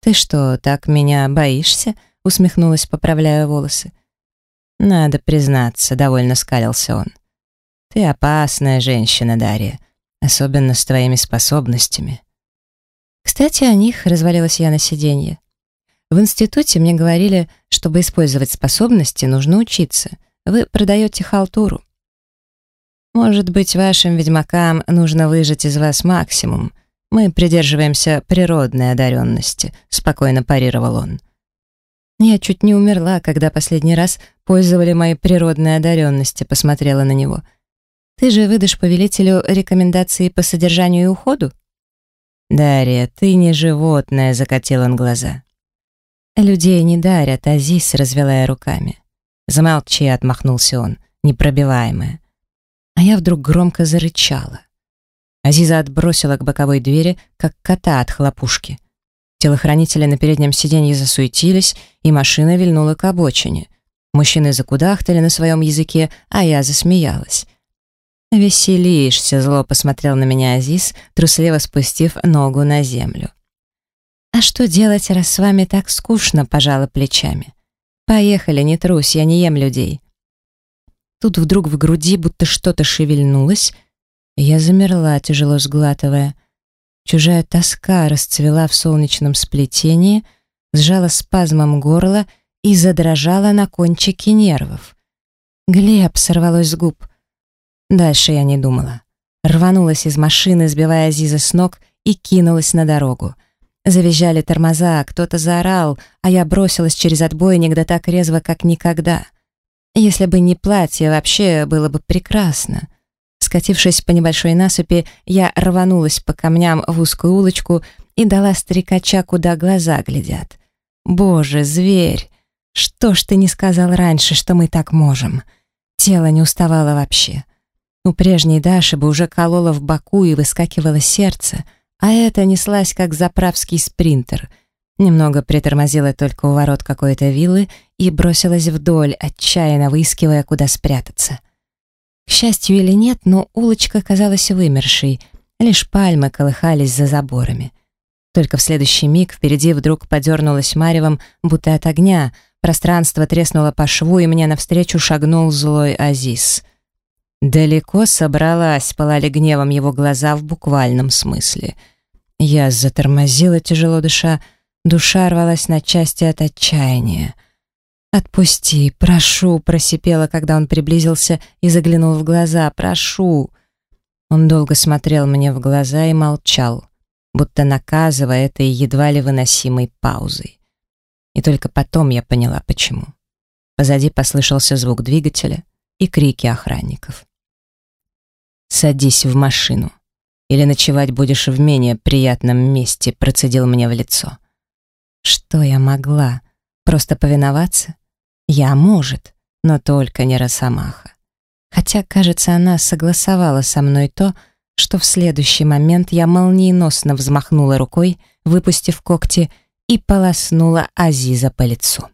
«Ты что, так меня боишься?» — усмехнулась, поправляя волосы. «Надо признаться», — довольно скалился он. «Ты опасная женщина, Дарья, особенно с твоими способностями». «Кстати, о них», — развалилась я на сиденье. В институте мне говорили, чтобы использовать способности, нужно учиться. Вы продаете халтуру. Может быть, вашим ведьмакам нужно выжать из вас максимум. Мы придерживаемся природной одаренности, спокойно парировал он. Я чуть не умерла, когда последний раз пользовали мои природные одаренности, посмотрела на него. Ты же выдашь повелителю рекомендации по содержанию и уходу? Дарья, ты не животное, закатил он глаза. Людей не дарят, Азис, развела я руками. Замолчи, отмахнулся он, непробиваемая. А я вдруг громко зарычала. Азиза отбросила к боковой двери, как кота от хлопушки. Телохранители на переднем сиденье засуетились, и машина вильнула к обочине. Мужчины закудахтали на своем языке, а я засмеялась. «Веселишься», — зло посмотрел на меня Азиз, трусливо спустив ногу на землю. «А что делать, раз с вами так скучно?» — пожала плечами. «Поехали, не трусь, я не ем людей». Тут вдруг в груди будто что-то шевельнулось, я замерла, тяжело сглатывая. Чужая тоска расцвела в солнечном сплетении, сжала спазмом горло и задрожала на кончике нервов. «Глеб!» — сорвалось с губ. Дальше я не думала. Рванулась из машины, сбивая Азиза с ног, и кинулась на дорогу. Завизжали тормоза, кто-то заорал, а я бросилась через отбойник да так резво, как никогда. Если бы не платье, вообще было бы прекрасно. Скатившись по небольшой насыпи, я рванулась по камням в узкую улочку и дала стрекача, куда глаза глядят. «Боже, зверь! Что ж ты не сказал раньше, что мы так можем?» Тело не уставало вообще. У прежней Даши бы уже кололо в боку и выскакивало сердце, а это неслась как заправский спринтер. Немного притормозила только у ворот какой-то виллы и бросилась вдоль, отчаянно выискивая, куда спрятаться. К счастью или нет, но улочка казалась вымершей, лишь пальмы колыхались за заборами. Только в следующий миг впереди вдруг подернулась маревом, будто от огня, пространство треснуло по шву, и мне навстречу шагнул злой Азиз. Далеко собралась, пылали гневом его глаза в буквальном смысле. Я затормозила, тяжело дыша, душа рвалась на части от отчаяния. «Отпусти, прошу», — просипела, когда он приблизился и заглянул в глаза. «Прошу». Он долго смотрел мне в глаза и молчал, будто наказывая этой едва ли выносимой паузой. И только потом я поняла, почему. Позади послышался звук двигателя и крики охранников. «Садись в машину, или ночевать будешь в менее приятном месте», — процедил мне в лицо. Что я могла? Просто повиноваться? Я, может, но только не Росомаха. Хотя, кажется, она согласовала со мной то, что в следующий момент я молниеносно взмахнула рукой, выпустив когти, и полоснула Азиза по лицу.